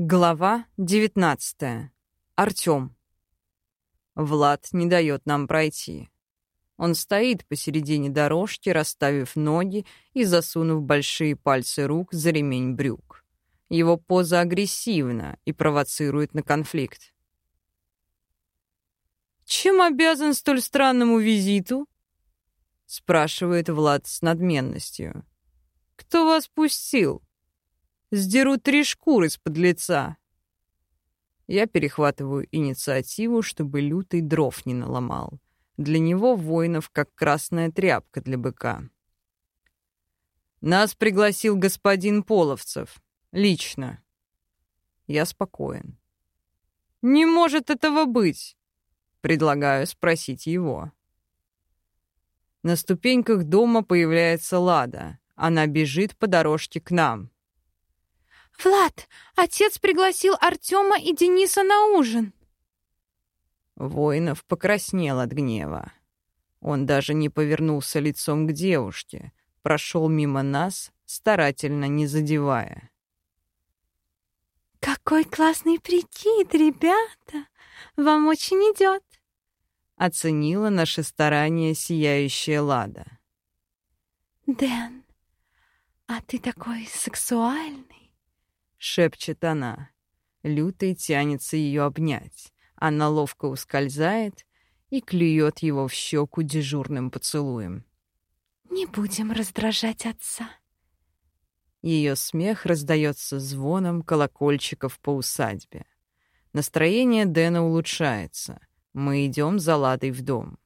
Глава 19. Артём. Влад не дает нам пройти. Он стоит посередине дорожки, расставив ноги и засунув большие пальцы рук за ремень брюк. Его поза агрессивна и провоцирует на конфликт. «Чем обязан столь странному визиту?» — спрашивает Влад с надменностью. «Кто вас пустил?» Сдеру три шкуры с-под лица. Я перехватываю инициативу, чтобы лютый дров не наломал. Для него воинов как красная тряпка для быка. Нас пригласил господин Половцев. Лично. Я спокоен. «Не может этого быть!» Предлагаю спросить его. На ступеньках дома появляется Лада. Она бежит по дорожке к нам. «Влад, отец пригласил Артема и Дениса на ужин!» Воинов покраснел от гнева. Он даже не повернулся лицом к девушке, прошел мимо нас, старательно не задевая. «Какой классный прикид, ребята! Вам очень идет!» Оценила наше старание сияющая Лада. «Дэн, а ты такой сексуальный!» — шепчет она. Лютый тянется ее обнять. Она ловко ускользает и клюет его в щеку дежурным поцелуем. «Не будем раздражать отца». Ее смех раздается звоном колокольчиков по усадьбе. Настроение Дэна улучшается. Мы идем за Ладой в дом.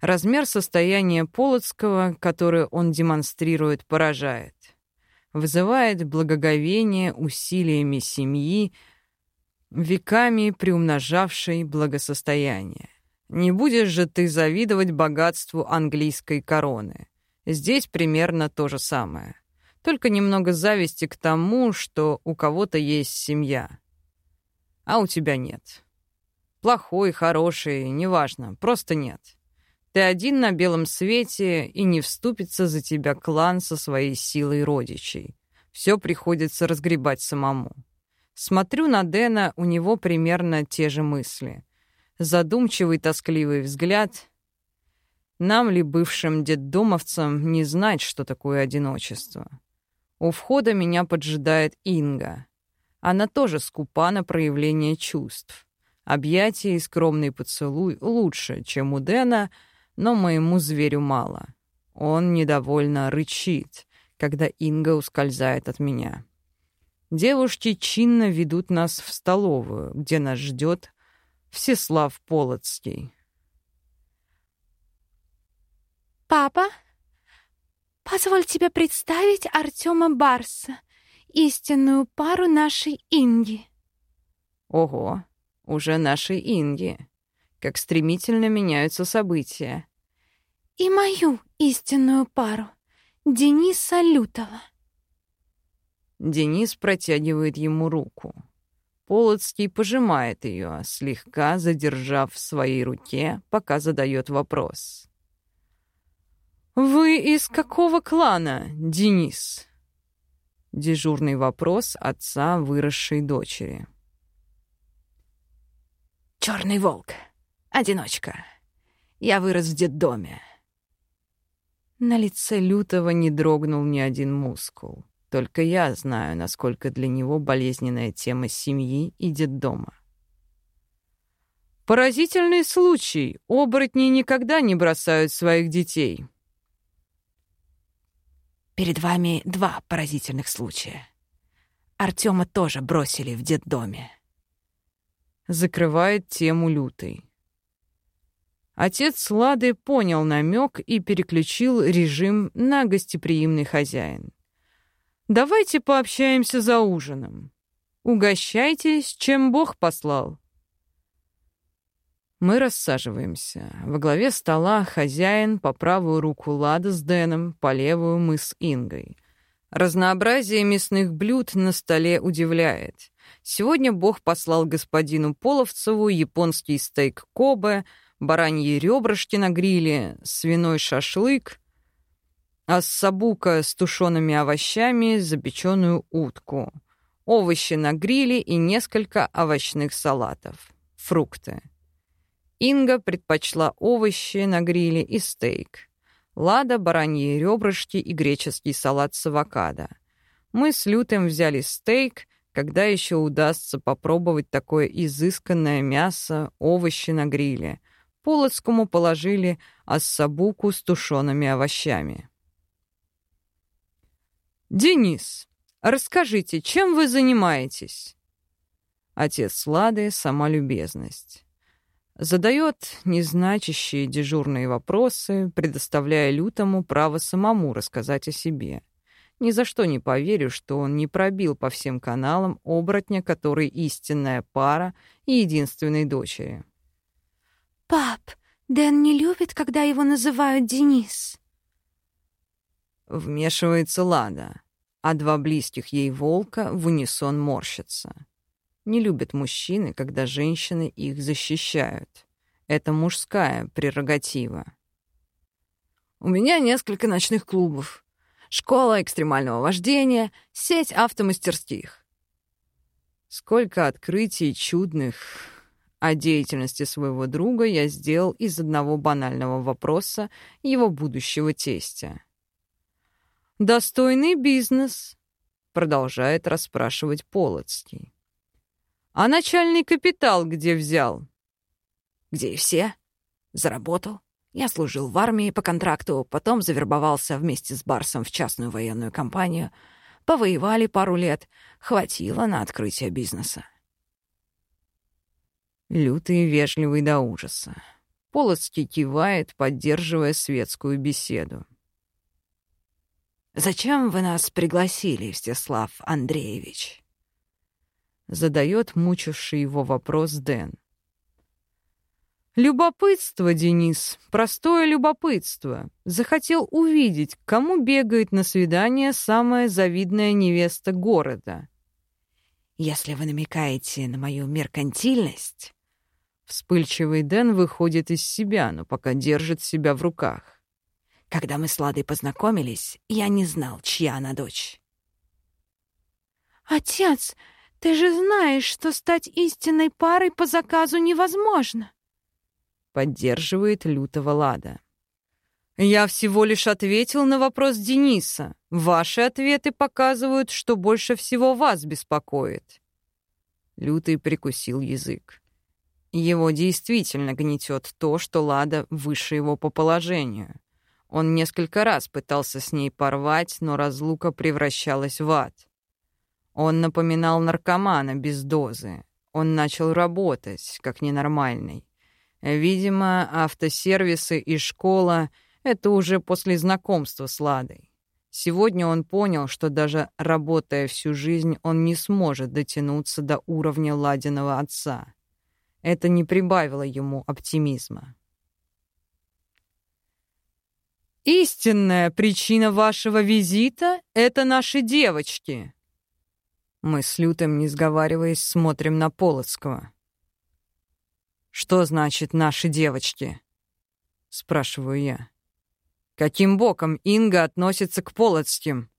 Размер состояния Полоцкого, которое он демонстрирует, поражает вызывает благоговение усилиями семьи, веками приумножавшей благосостояние. Не будешь же ты завидовать богатству английской короны. Здесь примерно то же самое. Только немного зависти к тому, что у кого-то есть семья, а у тебя нет. Плохой, хороший, неважно, просто нет. Ты один на белом свете, и не вступится за тебя клан со своей силой родичей. Все приходится разгребать самому. Смотрю на Дэна, у него примерно те же мысли. Задумчивый, тоскливый взгляд. Нам ли, бывшим детдомовцам, не знать, что такое одиночество? У входа меня поджидает Инга. Она тоже скупа на проявление чувств. Объятия и скромный поцелуй лучше, чем у Дэна — но моему зверю мало. Он недовольно рычит, когда Инга ускользает от меня. Девушки чинно ведут нас в столовую, где нас ждет Всеслав Полоцкий. «Папа, позволь тебе представить Артема Барса, истинную пару нашей Инги». «Ого, уже нашей Инги как стремительно меняются события. «И мою истинную пару, Дениса Лютова». Денис протягивает ему руку. Полоцкий пожимает ее, слегка задержав в своей руке, пока задает вопрос. «Вы из какого клана, Денис?» Дежурный вопрос отца выросшей дочери. «Черный волк», Одиночка. Я вырос в детдоме. На лице Лютого не дрогнул ни один мускул. Только я знаю, насколько для него болезненная тема семьи и детдома. Поразительный случай. Оборотни никогда не бросают своих детей. Перед вами два поразительных случая. Артема тоже бросили в детдоме. Закрывает тему лютой. Отец Лады понял намек и переключил режим на гостеприимный хозяин. «Давайте пообщаемся за ужином. Угощайтесь, чем Бог послал». Мы рассаживаемся. Во главе стола хозяин, по правую руку Лада с Дэном, по левую мы с Ингой. Разнообразие мясных блюд на столе удивляет. Сегодня Бог послал господину Половцеву японский стейк Кобе — бараньи ребрышки на гриле, свиной шашлык, а с сабука с тушеными овощами запеченную утку. овощи на гриле и несколько овощных салатов, фрукты. Инга предпочла овощи на гриле и стейк. Лада — бараньи ребрышки и греческий салат с авокадо. Мы с Лютым взяли стейк, когда еще удастся попробовать такое изысканное мясо, овощи на гриле. Полоцкому положили ассабуку с тушеными овощами. «Денис, расскажите, чем вы занимаетесь?» Отец Лады — сама любезность. Задает незначащие дежурные вопросы, предоставляя Лютому право самому рассказать о себе. Ни за что не поверю, что он не пробил по всем каналам оборотня, который истинная пара и единственной дочери. «Пап, Дэн не любит, когда его называют Денис». Вмешивается Лада, а два близких ей волка в унисон морщатся. Не любят мужчины, когда женщины их защищают. Это мужская прерогатива. У меня несколько ночных клубов. Школа экстремального вождения, сеть автомастерских. Сколько открытий чудных о деятельности своего друга я сделал из одного банального вопроса его будущего тестя. «Достойный бизнес», — продолжает расспрашивать Полоцкий. А начальный капитал где взял? Где и все. Заработал. Я служил в армии по контракту, потом завербовался вместе с Барсом в частную военную компанию. Повоевали пару лет. Хватило на открытие бизнеса. Лютый и вежливый до ужаса. Полоцкий кивает, поддерживая светскую беседу. «Зачем вы нас пригласили, Всеслав Андреевич?» Задает мучивший его вопрос Дэн. Любопытство, Денис, простое любопытство. Захотел увидеть, кому бегает на свидание самая завидная невеста города. Если вы намекаете на мою меркантильность... Вспыльчивый Дэн выходит из себя, но пока держит себя в руках. Когда мы с Ладой познакомились, я не знал, чья она дочь. «Отец, ты же знаешь, что стать истинной парой по заказу невозможно. Поддерживает лютого Лада. Я всего лишь ответил на вопрос Дениса. Ваши ответы показывают, что больше всего вас беспокоит. Лютый прикусил язык. Его действительно гнетет то, что Лада выше его по положению. Он несколько раз пытался с ней порвать, но разлука превращалась в ад. Он напоминал наркомана без дозы. Он начал работать, как ненормальный. Видимо, автосервисы и школа — это уже после знакомства с Ладой. Сегодня он понял, что даже работая всю жизнь, он не сможет дотянуться до уровня Ладиного отца. Это не прибавило ему оптимизма. «Истинная причина вашего визита — это наши девочки», мы с Лютым, не сговариваясь, смотрим на Полоцкого. «Что значит «наши девочки»?» — спрашиваю я. «Каким боком Инга относится к Полоцким?»